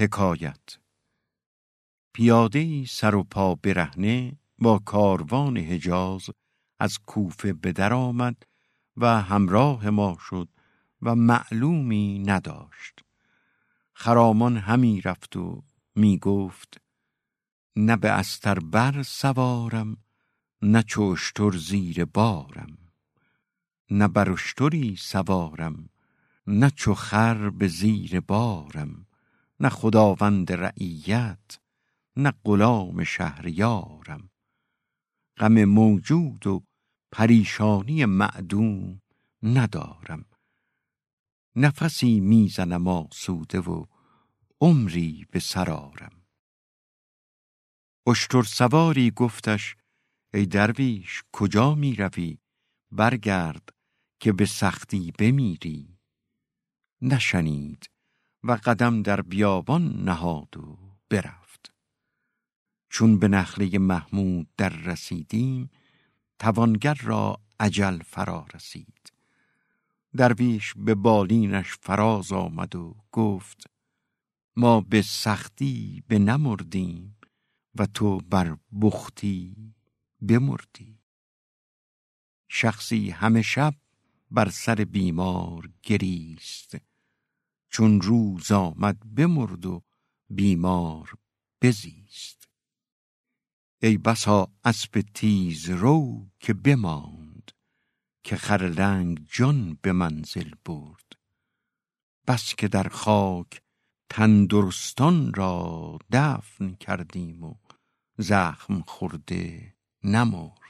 حکایت. پیاده سر و پا برهنه با کاروان حجاز از کوفه به در آمد و همراه ما شد و معلومی نداشت. خرامان همی رفت و می گفت نه به استر بر سوارم نه چوشتر زیر بارم. نه برشتری سوارم نه چو خر به زیر بارم. نه خداوند رعیت نه غلام شهریارم. غم موجود و پریشانی معدوم ندارم. نفسی می‌زنم آسوده و عمری به سرارم. اشتر سواری گفتش ای درویش کجا می روی برگرد که به سختی بمیری. نشنید و قدم در بیابان نهاد و برفت. چون به نخله محمود در رسیدیم توانگر را عجل فرا رسید. درویش به بالینش فراز آمد و گفت ما به سختی به نمردیم و تو بر بختی بمردی. شخصی همه شب بر سر بیمار گریست. چون روز آمد بمرد و بیمار بزیست. ای بسا اسب تیز رو که بماند که خرلنگ جان به منزل برد. بس که در خاک تندرستان را دفن کردیم و زخم خورده نمرد.